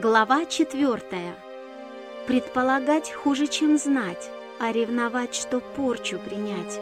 Глава четвертая. Предполагать хуже, чем знать, а ревновать, что порчу принять.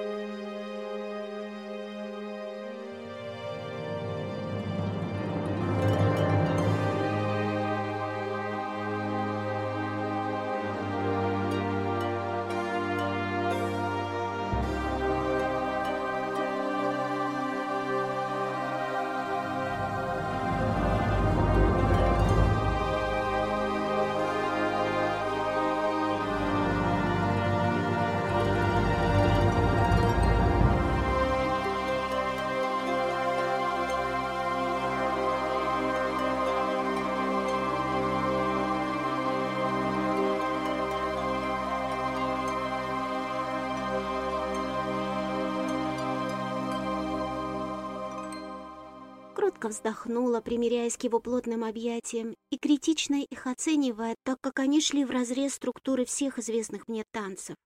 Кротко вздохнула, примиряясь к его плотным объятиям и критично их оценивая, так как они шли вразрез структуры всех известных мне танцев.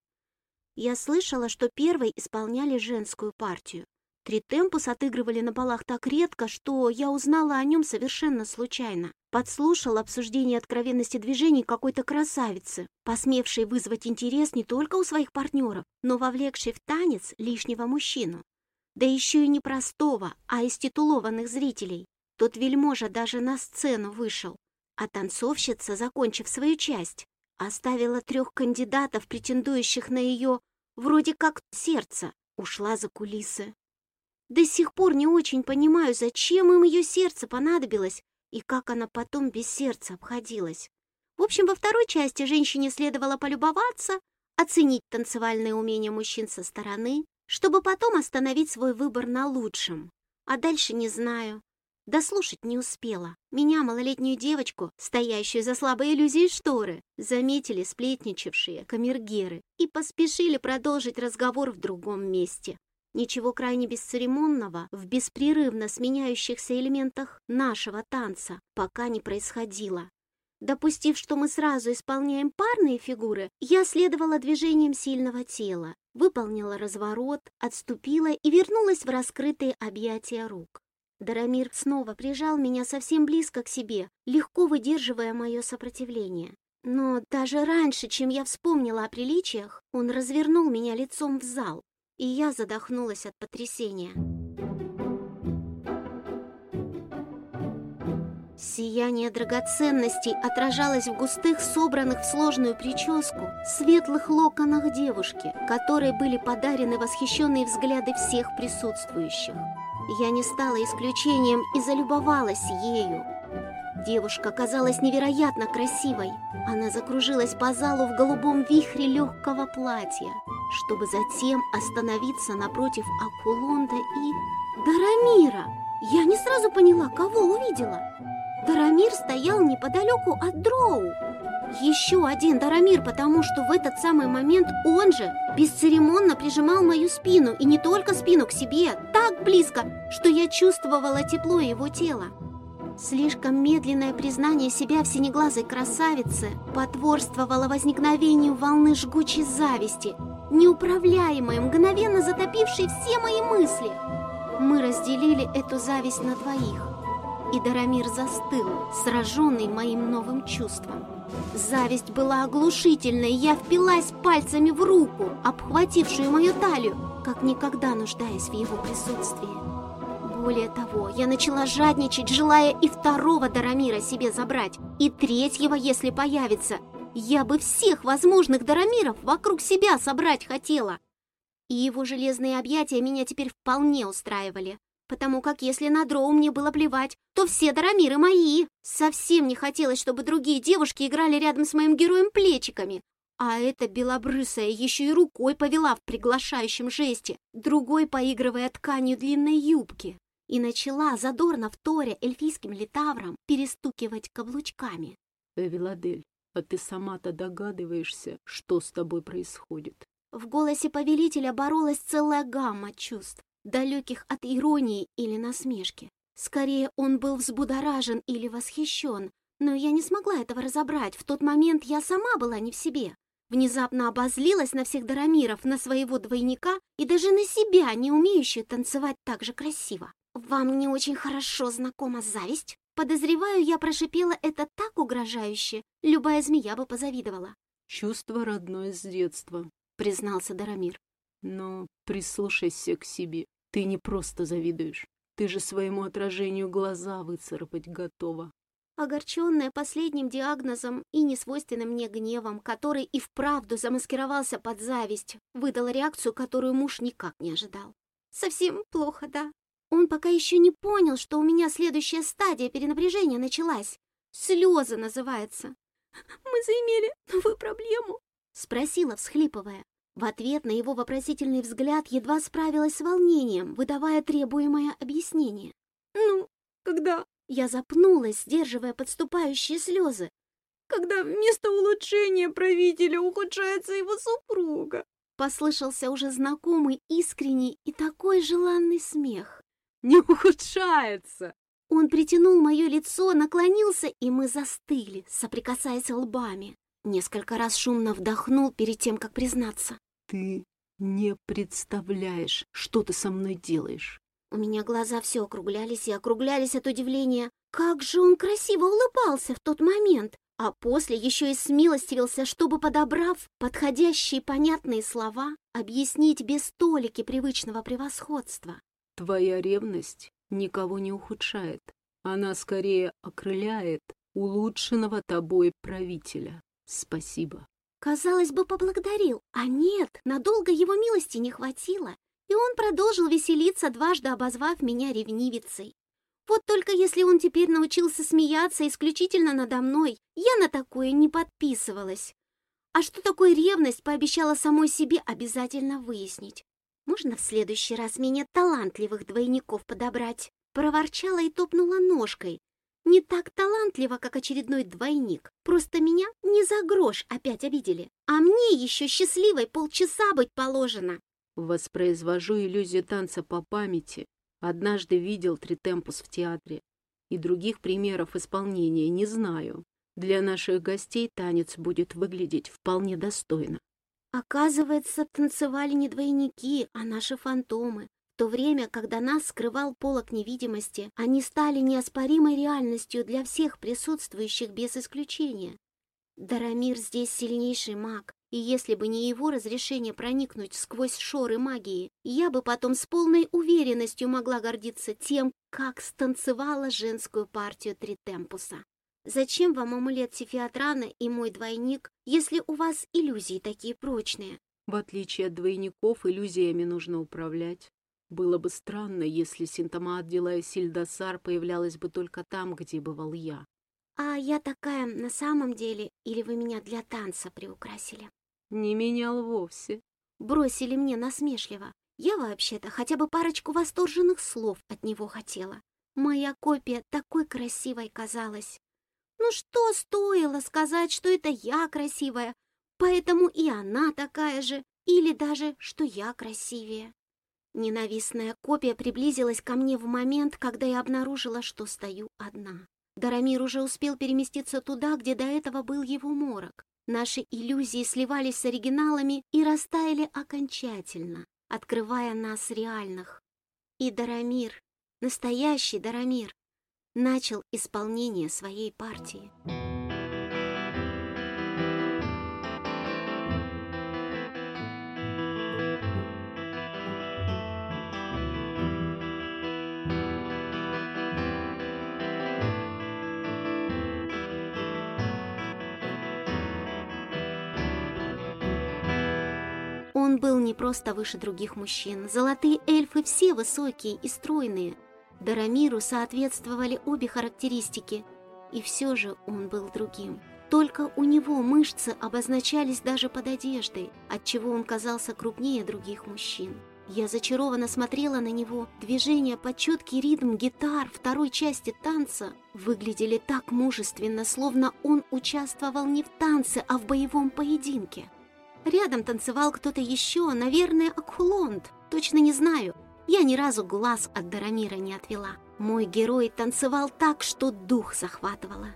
Я слышала, что первой исполняли женскую партию. Три темпус отыгрывали на балах так редко, что я узнала о нем совершенно случайно. Подслушала обсуждение откровенности движений какой-то красавицы, посмевшей вызвать интерес не только у своих партнеров, но вовлекшей в танец лишнего мужчину да еще и не простого, а из титулованных зрителей. Тот вельможа даже на сцену вышел, а танцовщица, закончив свою часть, оставила трех кандидатов, претендующих на ее, вроде как, сердце, ушла за кулисы. До сих пор не очень понимаю, зачем им ее сердце понадобилось и как она потом без сердца обходилась. В общем, во второй части женщине следовало полюбоваться, оценить танцевальные умения мужчин со стороны, чтобы потом остановить свой выбор на лучшем. А дальше не знаю. Дослушать не успела. Меня, малолетнюю девочку, стоящую за слабой иллюзией шторы, заметили сплетничавшие камергеры и поспешили продолжить разговор в другом месте. Ничего крайне бесцеремонного в беспрерывно сменяющихся элементах нашего танца пока не происходило. Допустив, что мы сразу исполняем парные фигуры, я следовала движением сильного тела, выполнила разворот, отступила и вернулась в раскрытые объятия рук. Дарамир снова прижал меня совсем близко к себе, легко выдерживая мое сопротивление. Но даже раньше, чем я вспомнила о приличиях, он развернул меня лицом в зал, и я задохнулась от потрясения. Сияние драгоценностей отражалось в густых, собранных в сложную прическу, светлых локонах девушки, которые были подарены восхищенные взгляды всех присутствующих. Я не стала исключением и залюбовалась ею. Девушка казалась невероятно красивой. Она закружилась по залу в голубом вихре легкого платья, чтобы затем остановиться напротив Акулонда и... Дарамира! Я не сразу поняла, кого увидела. Дарамир стоял неподалеку от Дроу. Еще один Дарамир, потому что в этот самый момент он же бесцеремонно прижимал мою спину, и не только спину к себе, так близко, что я чувствовала тепло его тела. Слишком медленное признание себя в синеглазой красавице потворствовало возникновению волны жгучей зависти, неуправляемой, мгновенно затопившей все мои мысли. Мы разделили эту зависть на двоих и Дарамир застыл, сраженный моим новым чувством. Зависть была оглушительной, я впилась пальцами в руку, обхватившую мою талию, как никогда нуждаясь в его присутствии. Более того, я начала жадничать, желая и второго Дарамира себе забрать, и третьего, если появится. Я бы всех возможных Дарамиров вокруг себя собрать хотела. И его железные объятия меня теперь вполне устраивали потому как если на дроу мне было плевать, то все Дарамиры мои. Совсем не хотелось, чтобы другие девушки играли рядом с моим героем плечиками. А эта белобрысая еще и рукой повела в приглашающем жесте, другой поигрывая тканью длинной юбки. И начала, задорно вторя эльфийским литавром, перестукивать каблучками. «Эвеладель, а ты сама-то догадываешься, что с тобой происходит?» В голосе повелителя боролась целая гамма чувств далеких от иронии или насмешки. Скорее, он был взбудоражен или восхищен, но я не смогла этого разобрать. В тот момент я сама была не в себе. Внезапно обозлилась на всех Дарамиров, на своего двойника и даже на себя, не умеющую танцевать так же красиво. «Вам не очень хорошо знакома зависть?» Подозреваю, я прошипела это так угрожающе, любая змея бы позавидовала. Чувство родное с детства, признался Дарамир. Но прислушайся к себе. Ты не просто завидуешь. Ты же своему отражению глаза выцарапать готова. Огорченная последним диагнозом и несвойственным мне гневом, который и вправду замаскировался под зависть, выдала реакцию, которую муж никак не ожидал. Совсем плохо, да. Он пока еще не понял, что у меня следующая стадия перенапряжения началась. Слезы называется. «Мы заимели новую проблему?» — спросила, всхлипывая. В ответ на его вопросительный взгляд едва справилась с волнением, выдавая требуемое объяснение. «Ну, когда?» Я запнулась, сдерживая подступающие слезы. «Когда вместо улучшения правителя ухудшается его супруга!» Послышался уже знакомый, искренний и такой желанный смех. «Не ухудшается!» Он притянул мое лицо, наклонился, и мы застыли, соприкасаясь лбами. Несколько раз шумно вдохнул перед тем, как признаться. «Ты не представляешь, что ты со мной делаешь!» У меня глаза все округлялись и округлялись от удивления. Как же он красиво улыбался в тот момент! А после еще и смилостивился, чтобы, подобрав подходящие понятные слова, объяснить без толики привычного превосходства. Твоя ревность никого не ухудшает. Она скорее окрыляет улучшенного тобой правителя. Спасибо. Казалось бы, поблагодарил, а нет, надолго его милости не хватило, и он продолжил веселиться, дважды обозвав меня ревнивицей. Вот только если он теперь научился смеяться исключительно надо мной, я на такое не подписывалась. А что такое ревность, пообещала самой себе обязательно выяснить. Можно в следующий раз менее талантливых двойников подобрать? Проворчала и топнула ножкой. Не так талантливо, как очередной двойник. Просто меня не за грош опять обидели. А мне еще счастливой полчаса быть положено. Воспроизвожу иллюзию танца по памяти. Однажды видел тритемпус в театре. И других примеров исполнения не знаю. Для наших гостей танец будет выглядеть вполне достойно. Оказывается, танцевали не двойники, а наши фантомы. То время, когда нас скрывал полок невидимости, они стали неоспоримой реальностью для всех присутствующих без исключения. Дарамир здесь сильнейший маг, и если бы не его разрешение проникнуть сквозь шоры магии, я бы потом с полной уверенностью могла гордиться тем, как станцевала женскую партию Тритемпуса. Зачем вам амулет Сефиатрана и мой двойник, если у вас иллюзии такие прочные? В отличие от двойников, иллюзиями нужно управлять. Было бы странно, если синтома отдела Сильдасар появлялась бы только там, где бывал я. А я такая на самом деле, или вы меня для танца приукрасили? Не менял вовсе. Бросили мне насмешливо. Я вообще-то хотя бы парочку восторженных слов от него хотела. Моя копия такой красивой казалась. Ну что стоило сказать, что это я красивая, поэтому и она такая же, или даже, что я красивее. Ненавистная копия приблизилась ко мне в момент, когда я обнаружила, что стою одна. Дарамир уже успел переместиться туда, где до этого был его морок. Наши иллюзии сливались с оригиналами и растаяли окончательно, открывая нас реальных. И Дарамир, настоящий Дарамир, начал исполнение своей партии. Он был не просто выше других мужчин. Золотые эльфы все высокие и стройные. Дарамиру соответствовали обе характеристики. И все же он был другим. Только у него мышцы обозначались даже под одеждой, отчего он казался крупнее других мужчин. Я зачарованно смотрела на него. Движения под четкий ритм гитар второй части танца выглядели так мужественно, словно он участвовал не в танце, а в боевом поединке. Рядом танцевал кто-то еще, наверное, Акхулонд. Точно не знаю. Я ни разу глаз от Дарамира не отвела. Мой герой танцевал так, что дух захватывало.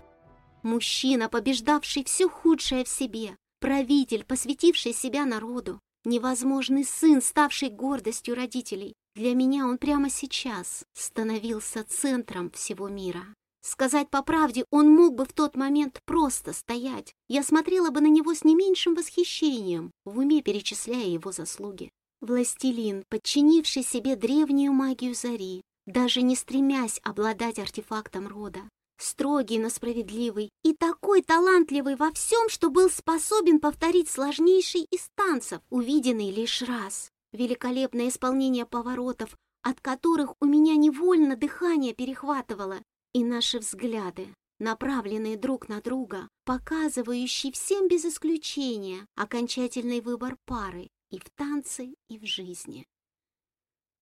Мужчина, побеждавший все худшее в себе. Правитель, посвятивший себя народу. Невозможный сын, ставший гордостью родителей. Для меня он прямо сейчас становился центром всего мира. Сказать по правде, он мог бы в тот момент просто стоять. Я смотрела бы на него с не меньшим восхищением, в уме перечисляя его заслуги. Властелин, подчинивший себе древнюю магию зари, даже не стремясь обладать артефактом рода. Строгий, но справедливый и такой талантливый во всем, что был способен повторить сложнейший из танцев, увиденный лишь раз. Великолепное исполнение поворотов, от которых у меня невольно дыхание перехватывало, и наши взгляды, направленные друг на друга, показывающие всем без исключения окончательный выбор пары и в танце, и в жизни.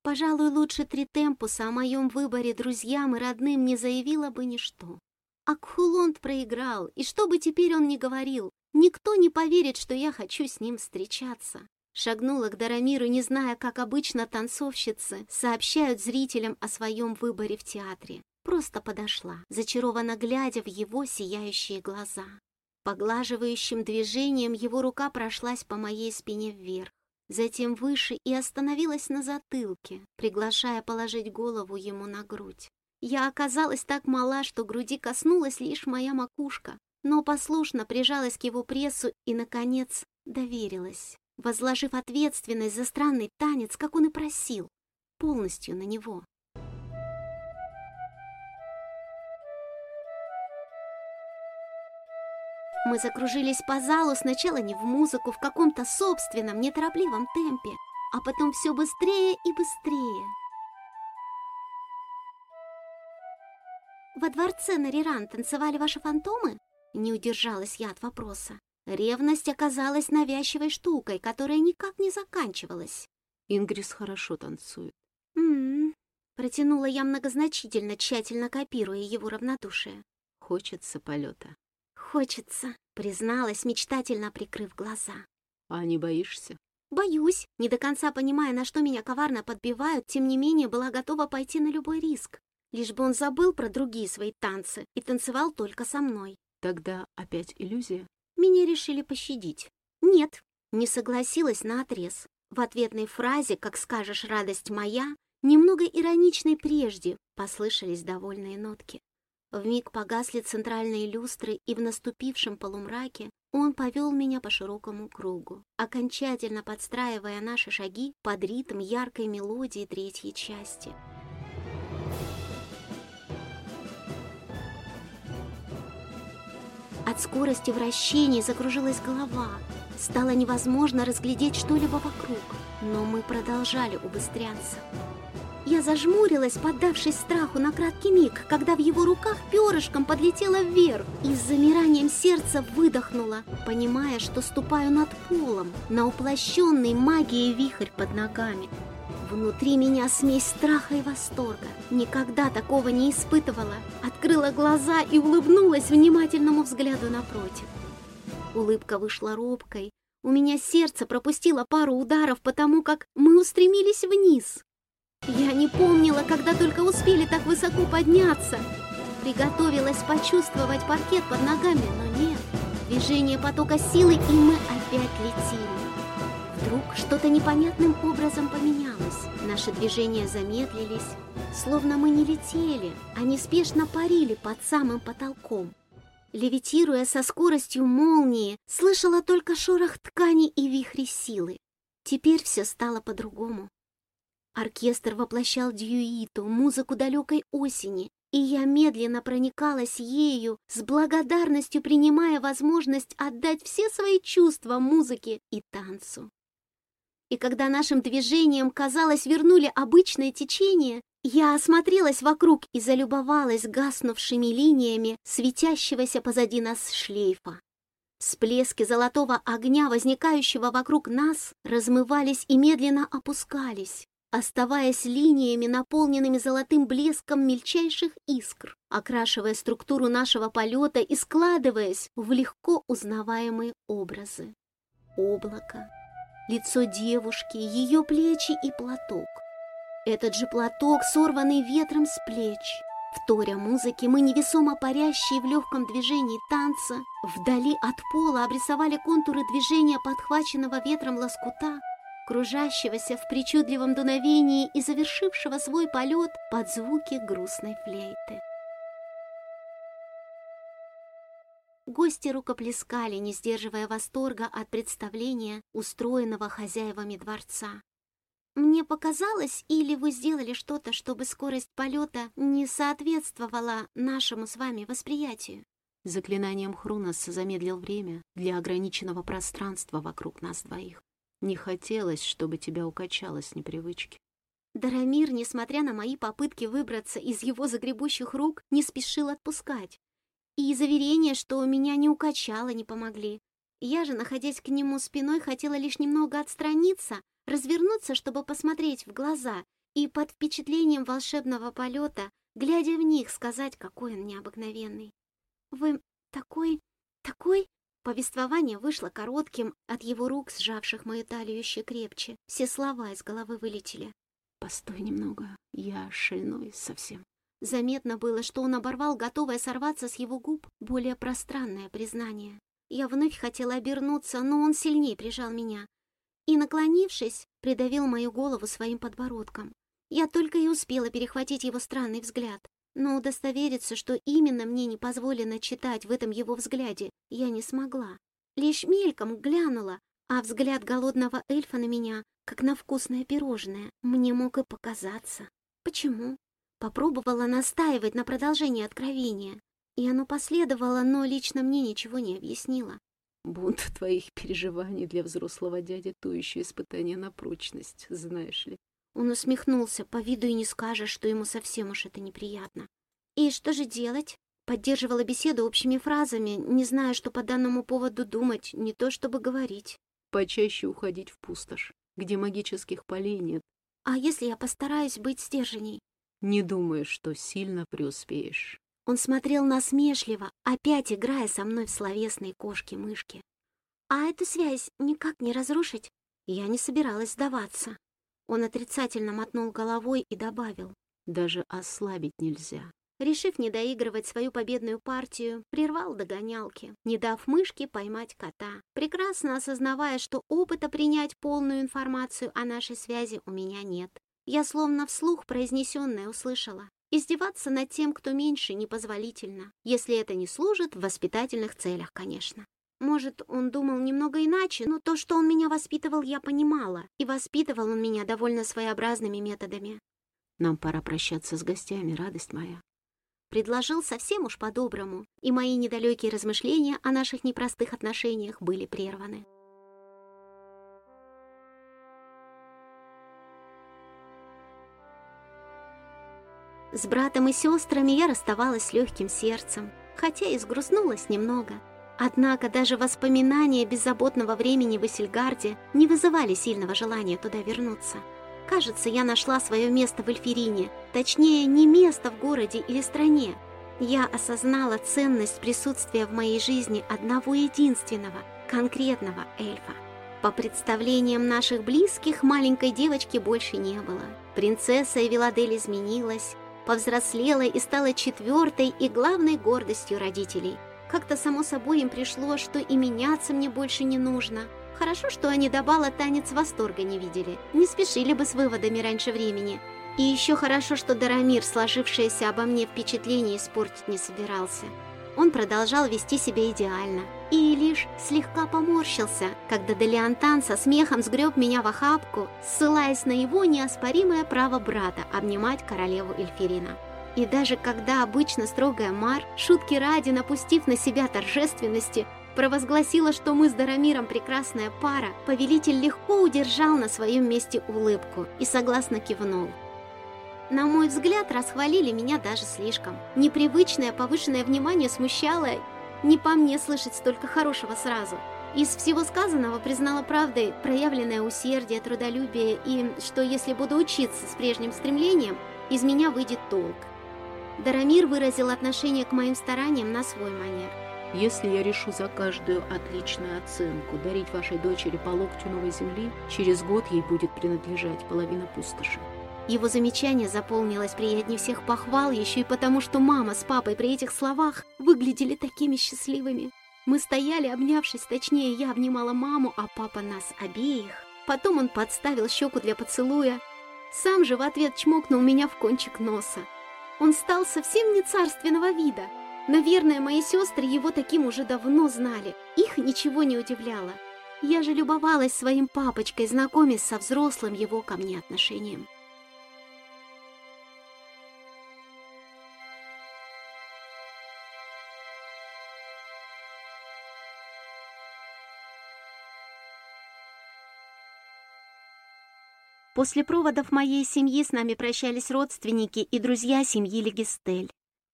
Пожалуй, лучше три темпуса о моем выборе друзьям и родным не заявила бы ничто. Акхулонд проиграл, и что бы теперь он ни говорил, никто не поверит, что я хочу с ним встречаться. Шагнула к Дарамиру, не зная, как обычно танцовщицы сообщают зрителям о своем выборе в театре. Просто подошла, зачарованно глядя в его сияющие глаза. Поглаживающим движением его рука прошлась по моей спине вверх затем выше и остановилась на затылке, приглашая положить голову ему на грудь. Я оказалась так мала, что груди коснулась лишь моя макушка, но послушно прижалась к его прессу и, наконец, доверилась, возложив ответственность за странный танец, как он и просил, полностью на него. Мы закружились по залу сначала не в музыку, в каком-то собственном, неторопливом темпе, а потом все быстрее и быстрее. «Во дворце Нариран танцевали ваши фантомы?» Не удержалась я от вопроса. Ревность оказалась навязчивой штукой, которая никак не заканчивалась. Ингрис хорошо танцует. «М-м-м», протянула я многозначительно, тщательно копируя его равнодушие. Хочется полета. «Хочется», — призналась, мечтательно прикрыв глаза. «А не боишься?» «Боюсь». Не до конца понимая, на что меня коварно подбивают, тем не менее была готова пойти на любой риск. Лишь бы он забыл про другие свои танцы и танцевал только со мной. Тогда опять иллюзия? Меня решили пощадить. Нет, не согласилась на отрез. В ответной фразе «Как скажешь, радость моя», немного ироничной прежде, послышались довольные нотки. Вмиг погасли центральные люстры, и в наступившем полумраке он повел меня по широкому кругу, окончательно подстраивая наши шаги под ритм яркой мелодии третьей части. От скорости вращений закружилась голова. Стало невозможно разглядеть что-либо вокруг, но мы продолжали убыстряться. Я зажмурилась, поддавшись страху на краткий миг, когда в его руках перышком подлетела вверх и с замиранием сердца выдохнула, понимая, что ступаю над полом, на уплощенный магией вихрь под ногами. Внутри меня смесь страха и восторга. Никогда такого не испытывала. Открыла глаза и улыбнулась внимательному взгляду напротив. Улыбка вышла робкой. У меня сердце пропустило пару ударов, потому как мы устремились вниз, я не помнила, когда только успели так высоко подняться. Приготовилась почувствовать паркет под ногами, но нет. Движение потока силы, и мы опять летели. Вдруг что-то непонятным образом поменялось. Наши движения замедлились, словно мы не летели, а неспешно парили под самым потолком. Левитируя со скоростью молнии, слышала только шорох ткани и вихри силы. Теперь все стало по-другому. Оркестр воплощал дьюиту, музыку далекой осени, и я медленно проникалась ею, с благодарностью принимая возможность отдать все свои чувства музыке и танцу. И когда нашим движением, казалось, вернули обычное течение, я осмотрелась вокруг и залюбовалась гаснувшими линиями светящегося позади нас шлейфа. Всплески золотого огня, возникающего вокруг нас, размывались и медленно опускались, оставаясь линиями, наполненными золотым блеском мельчайших искр, окрашивая структуру нашего полета и складываясь в легко узнаваемые образы. Облако, лицо девушки, ее плечи и платок. Этот же платок, сорванный ветром с плеч. Вторя музыки, мы невесомо парящие в легком движении танца, вдали от пола обрисовали контуры движения подхваченного ветром лоскута, кружащегося в причудливом дуновении и завершившего свой полет под звуки грустной флейты. Гости рукоплескали, не сдерживая восторга от представления, устроенного хозяевами дворца. «Мне показалось, или вы сделали что-то, чтобы скорость полета не соответствовала нашему с вами восприятию?» Заклинанием Хрунос замедлил время для ограниченного пространства вокруг нас двоих. Не хотелось, чтобы тебя укачало с непривычки. Дарамир, несмотря на мои попытки выбраться из его загребущих рук, не спешил отпускать. И заверения, что меня не укачало, не помогли. Я же, находясь к нему спиной, хотела лишь немного отстраниться, развернуться, чтобы посмотреть в глаза, и под впечатлением волшебного полета, глядя в них, сказать, какой он необыкновенный. «Вы такой... такой...» Повествование вышло коротким, от его рук, сжавших мою талию еще крепче. Все слова из головы вылетели. «Постой немного, я шальной совсем». Заметно было, что он оборвал, готовое сорваться с его губ, более пространное признание. Я вновь хотела обернуться, но он сильнее прижал меня, и, наклонившись, придавил мою голову своим подбородком. Я только и успела перехватить его странный взгляд, но удостовериться, что именно мне не позволено читать в этом его взгляде, я не смогла. Лишь мельком глянула, а взгляд голодного эльфа на меня, как на вкусное пирожное, мне мог и показаться. Почему? Попробовала настаивать на продолжении откровения, и оно последовало, но лично мне ничего не объяснило. Бунт твоих переживаний для взрослого дяди — то еще испытание на прочность, знаешь ли. Он усмехнулся, по виду и не скажешь, что ему совсем уж это неприятно. «И что же делать?» Поддерживала беседу общими фразами, не зная, что по данному поводу думать, не то чтобы говорить. Почаще уходить в пустошь, где магических полей нет. «А если я постараюсь быть стерженей?» «Не думаю, что сильно преуспеешь». Он смотрел насмешливо, опять играя со мной в словесные кошки-мышки. А эту связь никак не разрушить? Я не собиралась сдаваться. Он отрицательно мотнул головой и добавил. Даже ослабить нельзя. Решив не доигрывать свою победную партию, прервал догонялки, не дав мышке поймать кота, прекрасно осознавая, что опыта принять полную информацию о нашей связи у меня нет. Я словно вслух произнесенное услышала. Издеваться над тем, кто меньше, непозволительно, если это не служит в воспитательных целях, конечно. Может, он думал немного иначе, но то, что он меня воспитывал, я понимала, и воспитывал он меня довольно своеобразными методами. «Нам пора прощаться с гостями, радость моя», предложил совсем уж по-доброму, и мои недалекие размышления о наших непростых отношениях были прерваны. С братом и сестрами я расставалась с легким сердцем, хотя и сгрустнулась немного. Однако даже воспоминания беззаботного времени в Эссельгарде не вызывали сильного желания туда вернуться. Кажется, я нашла свое место в Эльфирине, точнее, не место в городе или стране. Я осознала ценность присутствия в моей жизни одного единственного, конкретного эльфа. По представлениям наших близких, маленькой девочки больше не было. Принцесса Эвеладель изменилась, повзрослела и стала четвертой и главной гордостью родителей. Как-то само собой им пришло, что и меняться мне больше не нужно. Хорошо, что они до бала танец восторга не видели, не спешили бы с выводами раньше времени. И еще хорошо, что Дарамир сложившееся обо мне впечатление испортить не собирался. Он продолжал вести себя идеально и лишь слегка поморщился, когда Делиантан со смехом сгреб меня в охапку, ссылаясь на его неоспоримое право брата обнимать королеву Эльфирина. И даже когда обычно строгая Мар, шутки ради напустив на себя торжественности, провозгласила, что мы с Дарамиром прекрасная пара, повелитель легко удержал на своем месте улыбку и согласно кивнул. На мой взгляд, расхвалили меня даже слишком. Непривычное повышенное внимание смущало. Не по мне слышать столько хорошего сразу. Из всего сказанного признала правдой проявленное усердие, трудолюбие и что если буду учиться с прежним стремлением, из меня выйдет толк. Дарамир выразил отношение к моим стараниям на свой манер. Если я решу за каждую отличную оценку дарить вашей дочери по локтю новой земли, через год ей будет принадлежать половина пустоши. Его замечание заполнилось приятнее всех похвал, еще и потому, что мама с папой при этих словах выглядели такими счастливыми. Мы стояли, обнявшись, точнее, я обнимала маму, а папа нас обеих. Потом он подставил щеку для поцелуя. Сам же в ответ чмокнул меня в кончик носа. Он стал совсем не царственного вида, Наверное, мои сестры его таким уже давно знали. Их ничего не удивляло. Я же любовалась своим папочкой, знакомясь со взрослым его ко мне отношением. После проводов моей семьи с нами прощались родственники и друзья семьи Легистель.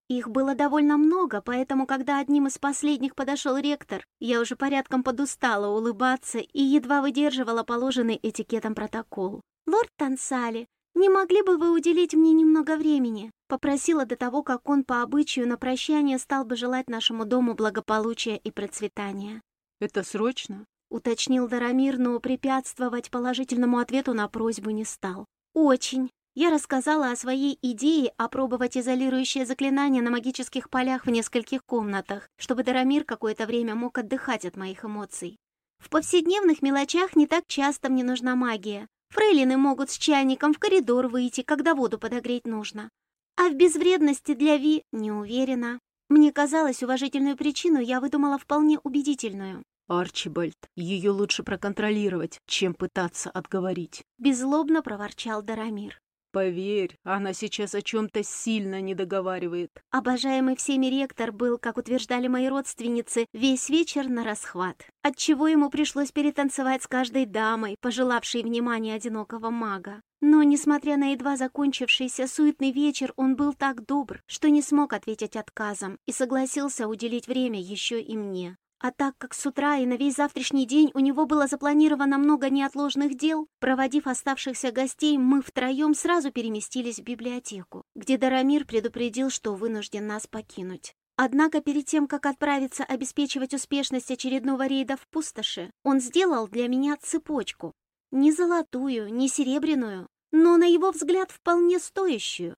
Их было довольно много, поэтому, когда одним из последних подошел ректор, я уже порядком подустала улыбаться и едва выдерживала положенный этикетом протокол. «Лорд Тансали, не могли бы вы уделить мне немного времени?» Попросила до того, как он по обычаю на прощание стал бы желать нашему дому благополучия и процветания. «Это срочно?» Уточнил Дарамир, но препятствовать положительному ответу на просьбу не стал. «Очень». Я рассказала о своей идее опробовать изолирующее заклинание на магических полях в нескольких комнатах, чтобы Дарамир какое-то время мог отдыхать от моих эмоций. В повседневных мелочах не так часто мне нужна магия. Фрейлины могут с чайником в коридор выйти, когда воду подогреть нужно. А в безвредности для Ви не уверена. Мне казалось, уважительную причину я выдумала вполне убедительную. «Арчибальд, ее лучше проконтролировать, чем пытаться отговорить», — беззлобно проворчал Дарамир. «Поверь, она сейчас о чем-то сильно не договаривает». Обожаемый всеми ректор был, как утверждали мои родственницы, весь вечер на расхват, отчего ему пришлось перетанцевать с каждой дамой, пожелавшей внимания одинокого мага. Но, несмотря на едва закончившийся суетный вечер, он был так добр, что не смог ответить отказом и согласился уделить время еще и мне. А так как с утра и на весь завтрашний день у него было запланировано много неотложных дел, проводив оставшихся гостей, мы втроем сразу переместились в библиотеку, где Дарамир предупредил, что вынужден нас покинуть. Однако перед тем, как отправиться обеспечивать успешность очередного рейда в пустоши, он сделал для меня цепочку. Не золотую, не серебряную, но, на его взгляд, вполне стоящую.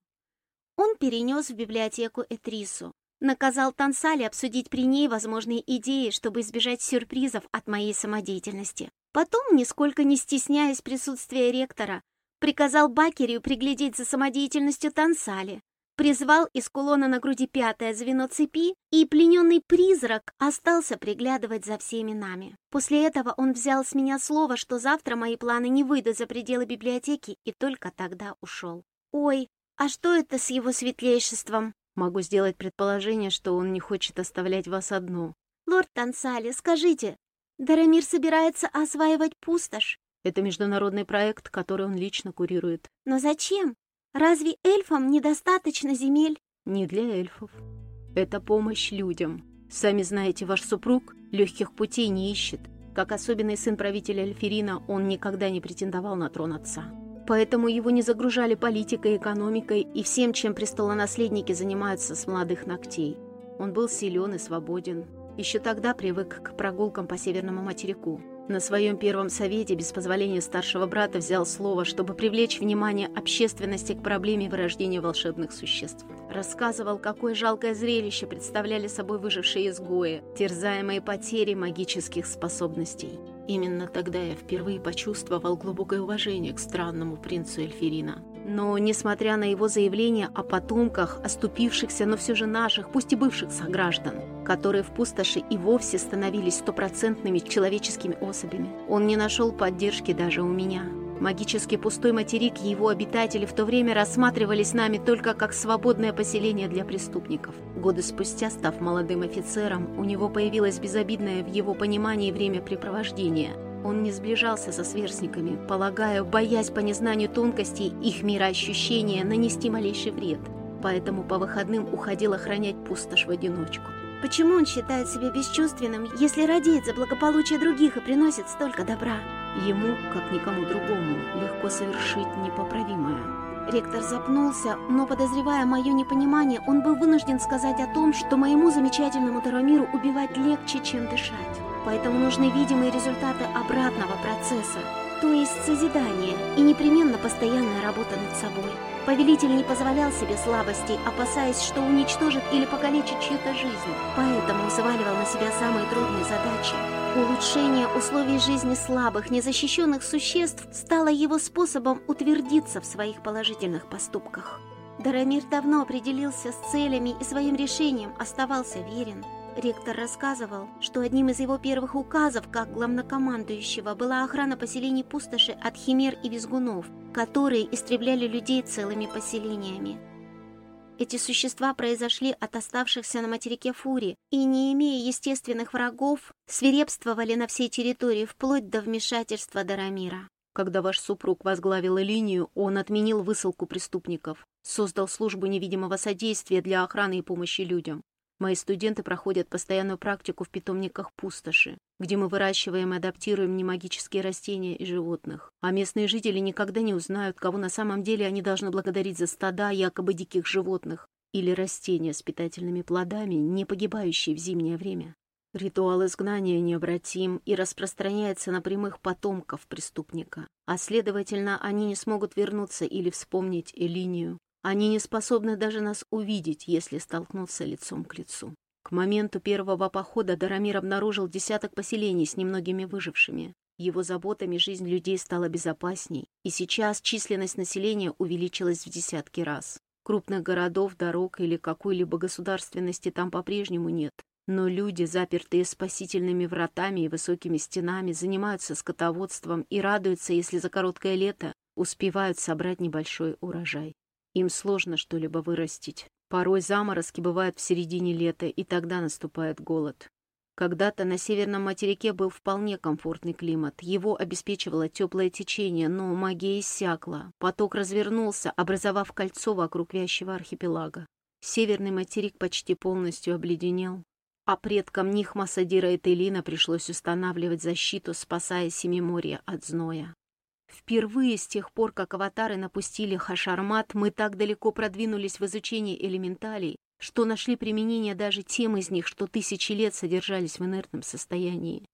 Он перенес в библиотеку Этрису, Наказал Тансали обсудить при ней возможные идеи, чтобы избежать сюрпризов от моей самодеятельности. Потом, нисколько не стесняясь присутствия ректора, приказал Бакерию приглядеть за самодеятельностью Тансали, призвал из кулона на груди пятое звено цепи, и плененный призрак остался приглядывать за всеми нами. После этого он взял с меня слово, что завтра мои планы не выйдут за пределы библиотеки, и только тогда ушел. «Ой, а что это с его светлейшеством?» Могу сделать предположение, что он не хочет оставлять вас одну. Лорд Тансали, скажите, Дарамир собирается осваивать пустошь? Это международный проект, который он лично курирует. Но зачем? Разве эльфам недостаточно земель? Не для эльфов. Это помощь людям. Сами знаете, ваш супруг легких путей не ищет. Как особенный сын правителя Эльферина, он никогда не претендовал на трон отца. Поэтому его не загружали политикой, экономикой и всем, чем престолонаследники занимаются с молодых ногтей. Он был силен и свободен. Еще тогда привык к прогулкам по северному материку. На своем первом совете без позволения старшего брата взял слово, чтобы привлечь внимание общественности к проблеме вырождения волшебных существ. Рассказывал, какое жалкое зрелище представляли собой выжившие изгои, терзаемые потерей магических способностей. Именно тогда я впервые почувствовал глубокое уважение к странному принцу Эльферина. Но, несмотря на его заявление о потомках, оступившихся, но все же наших, пусть и бывших сограждан, которые в пустоши и вовсе становились стопроцентными человеческими особями, он не нашел поддержки даже у меня. Магически пустой материк и его обитатели в то время рассматривались нами только как свободное поселение для преступников. Годы спустя, став молодым офицером, у него появилось безобидное в его понимании времяпрепровождение. Он не сближался со сверстниками, полагая, боясь по незнанию тонкостей их мироощущения нанести малейший вред. Поэтому по выходным уходил охранять пустошь в одиночку. Почему он считает себя бесчувственным, если радеет за благополучие других и приносит столько добра? Ему, как никому другому, легко совершить непоправимое. Ректор запнулся, но, подозревая мое непонимание, он был вынужден сказать о том, что моему замечательному Таромиру убивать легче, чем дышать. Поэтому нужны видимые результаты обратного процесса, то есть созидание и непременно постоянная работа над собой. Повелитель не позволял себе слабостей, опасаясь, что уничтожит или покалечит чью-то жизнь, поэтому взваливал на себя самые трудные задачи. Улучшение условий жизни слабых, незащищенных существ стало его способом утвердиться в своих положительных поступках. Дарамир давно определился с целями и своим решением оставался верен. Ректор рассказывал, что одним из его первых указов как главнокомандующего была охрана поселений пустоши от химер и визгунов, которые истребляли людей целыми поселениями. Эти существа произошли от оставшихся на материке фури и, не имея естественных врагов, свирепствовали на всей территории вплоть до вмешательства Дарамира. Когда ваш супруг возглавил линию, он отменил высылку преступников, создал службу невидимого содействия для охраны и помощи людям. Мои студенты проходят постоянную практику в питомниках пустоши, где мы выращиваем и адаптируем немагические растения и животных. А местные жители никогда не узнают, кого на самом деле они должны благодарить за стада якобы диких животных или растения с питательными плодами, не погибающие в зимнее время. Ритуал изгнания необратим и распространяется на прямых потомков преступника, а следовательно, они не смогут вернуться или вспомнить Элинию, они не способны даже нас увидеть, если столкнутся лицом к лицу. К моменту первого похода Дарамир обнаружил десяток поселений с немногими выжившими. Его заботами жизнь людей стала безопасней, и сейчас численность населения увеличилась в десятки раз. Крупных городов, дорог или какой-либо государственности там по-прежнему нет. Но люди, запертые спасительными вратами и высокими стенами, занимаются скотоводством и радуются, если за короткое лето успевают собрать небольшой урожай. Им сложно что-либо вырастить. Порой заморозки бывают в середине лета, и тогда наступает голод. Когда-то на северном материке был вполне комфортный климат. Его обеспечивало теплое течение, но магия иссякла. Поток развернулся, образовав кольцо вокруг вящего архипелага. Северный материк почти полностью обледенел. А предкам Нихмаса Дира и Телина пришлось устанавливать защиту, спасая Семиморье от зноя. Впервые с тех пор, как аватары напустили Хашармат, мы так далеко продвинулись в изучении элементалей, что нашли применение даже тем из них, что тысячи лет содержались в инертном состоянии.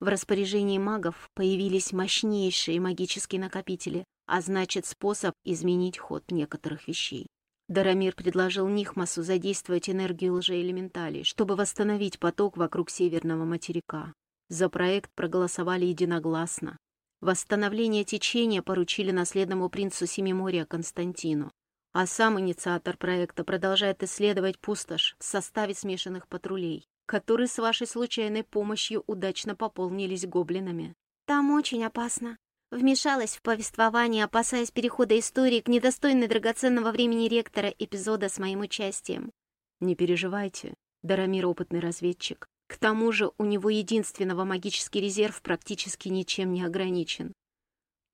В распоряжении магов появились мощнейшие магические накопители, а значит способ изменить ход некоторых вещей. Дарамир предложил Нихмасу задействовать энергию лжеэлементалей, чтобы восстановить поток вокруг северного материка. За проект проголосовали единогласно. Восстановление течения поручили наследному принцу Семиморья Константину. А сам инициатор проекта продолжает исследовать пустошь в составе смешанных патрулей, которые с вашей случайной помощью удачно пополнились гоблинами. Там очень опасно. Вмешалась в повествование, опасаясь перехода истории к недостойной драгоценного времени ректора эпизода с моим участием. Не переживайте, Дарамир опытный разведчик. К тому же у него единственного магический резерв практически ничем не ограничен.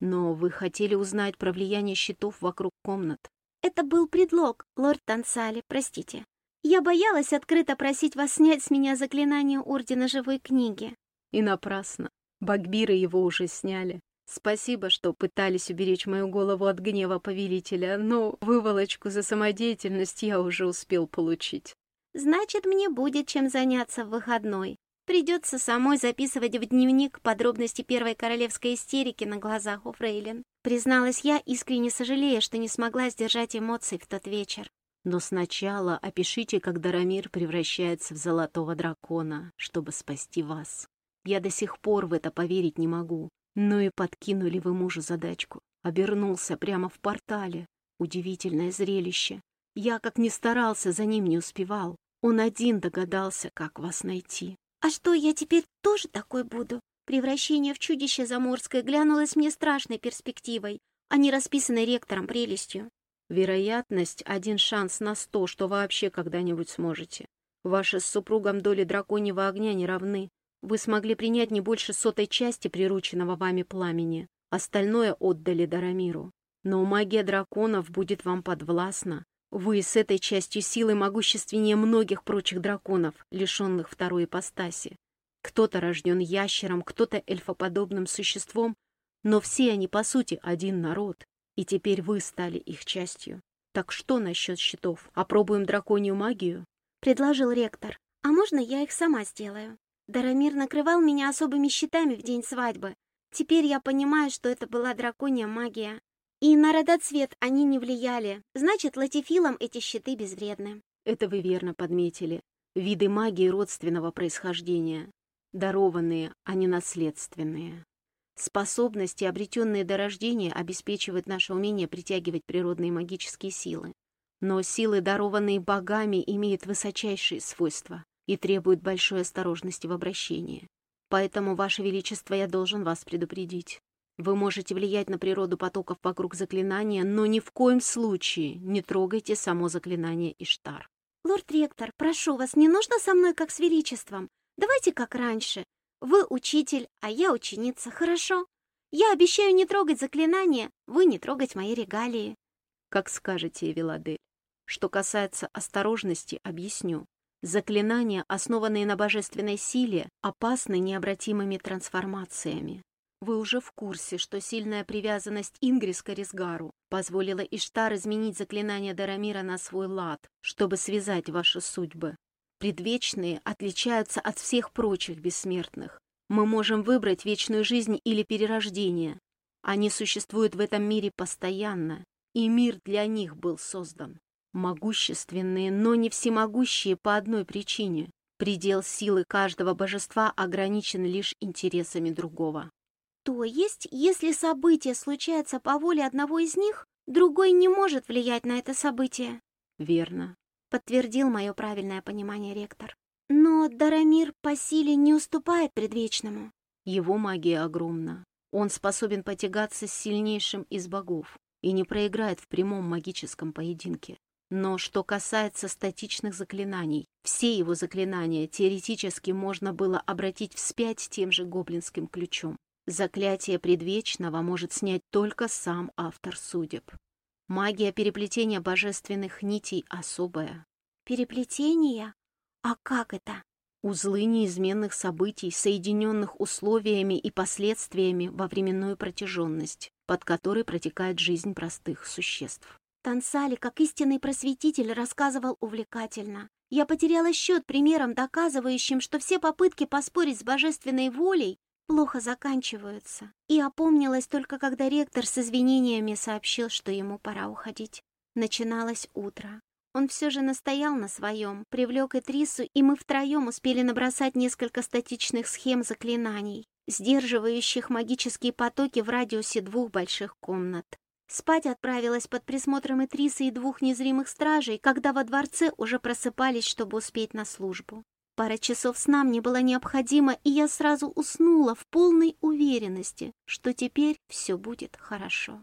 Но вы хотели узнать про влияние щитов вокруг комнат. Это был предлог, лорд Тансали, простите. Я боялась открыто просить вас снять с меня заклинание Ордена Живой Книги. И напрасно. Багбиры его уже сняли. Спасибо, что пытались уберечь мою голову от гнева повелителя, но выволочку за самодеятельность я уже успел получить. Значит, мне будет чем заняться в выходной. Придется самой записывать в дневник подробности первой королевской истерики на глазах у Фрейлин. Призналась я, искренне сожалея, что не смогла сдержать эмоций в тот вечер. Но сначала опишите, как Дарамир превращается в золотого дракона, чтобы спасти вас. Я до сих пор в это поверить не могу. Ну и подкинули вы мужу задачку. Обернулся прямо в портале. Удивительное зрелище. Я, как ни старался, за ним не успевал. Он один догадался, как вас найти. А что, я теперь тоже такой буду? Превращение в чудище заморское глянулось мне страшной перспективой, а не расписанной ректором прелестью. Вероятность — один шанс на сто, что вообще когда-нибудь сможете. Ваши с супругом доли драконьего огня не равны. Вы смогли принять не больше сотой части прирученного вами пламени. Остальное отдали Дарамиру. Но магия драконов будет вам подвластна, вы с этой частью силы могущественнее многих прочих драконов, лишенных второй ипостаси. Кто-то рожден ящером, кто-то эльфоподобным существом, но все они, по сути, один народ, и теперь вы стали их частью. Так что насчет щитов? Опробуем драконью магию? Предложил ректор. А можно я их сама сделаю? Дарамир накрывал меня особыми щитами в день свадьбы. Теперь я понимаю, что это была драконья магия. И на родоцвет они не влияли, значит, латифилам эти щиты безвредны. Это вы верно подметили. Виды магии родственного происхождения. Дарованные, а не наследственные. Способности, обретенные до рождения, обеспечивают наше умение притягивать природные магические силы. Но силы, дарованные богами, имеют высочайшие свойства и требуют большой осторожности в обращении. Поэтому, Ваше Величество, я должен вас предупредить. Вы можете влиять на природу потоков вокруг заклинания, но ни в коем случае не трогайте само заклинание Иштар. «Лорд-ректор, прошу вас, не нужно со мной как с величеством. Давайте как раньше. Вы учитель, а я ученица, хорошо? Я обещаю не трогать заклинания, вы не трогать мои регалии». «Как скажете, Эвеладель. Что касается осторожности, объясню. Заклинания, основанные на божественной силе, опасны необратимыми трансформациями. Вы уже в курсе, что сильная привязанность Ингрис к Арисгару позволила Иштар изменить заклинание Дарамира на свой лад, чтобы связать ваши судьбы. Предвечные отличаются от всех прочих бессмертных. Мы можем выбрать вечную жизнь или перерождение. Они существуют в этом мире постоянно, и мир для них был создан. Могущественные, но не всемогущие по одной причине. Предел силы каждого божества ограничен лишь интересами другого. То есть, если событие случается по воле одного из них, другой не может влиять на это событие? Верно. Подтвердил мое правильное понимание ректор. Но Дарамир по силе не уступает предвечному. Его магия огромна. Он способен потягаться с сильнейшим из богов и не проиграет в прямом магическом поединке. Но что касается статичных заклинаний, все его заклинания теоретически можно было обратить вспять тем же гоблинским ключом. Заклятие предвечного может снять только сам автор судеб. Магия переплетения божественных нитей особая. Переплетение? А как это? Узлы неизменных событий, соединенных условиями и последствиями во временную протяженность, под которой протекает жизнь простых существ. Тансали, как истинный просветитель, рассказывал увлекательно. Я потеряла счет примерам, доказывающим, что все попытки поспорить с божественной волей плохо заканчиваются. И опомнилась только, когда ректор с извинениями сообщил, что ему пора уходить. Начиналось утро. Он все же настоял на своем, привлек Этрису, и мы втроем успели набросать несколько статичных схем заклинаний, сдерживающих магические потоки в радиусе двух больших комнат. Спать отправилась под присмотром Этрисы и двух незримых стражей, когда во дворце уже просыпались, чтобы успеть на службу. Пара часов сна мне была необходима, и я сразу уснула в полной уверенности, что теперь все будет хорошо.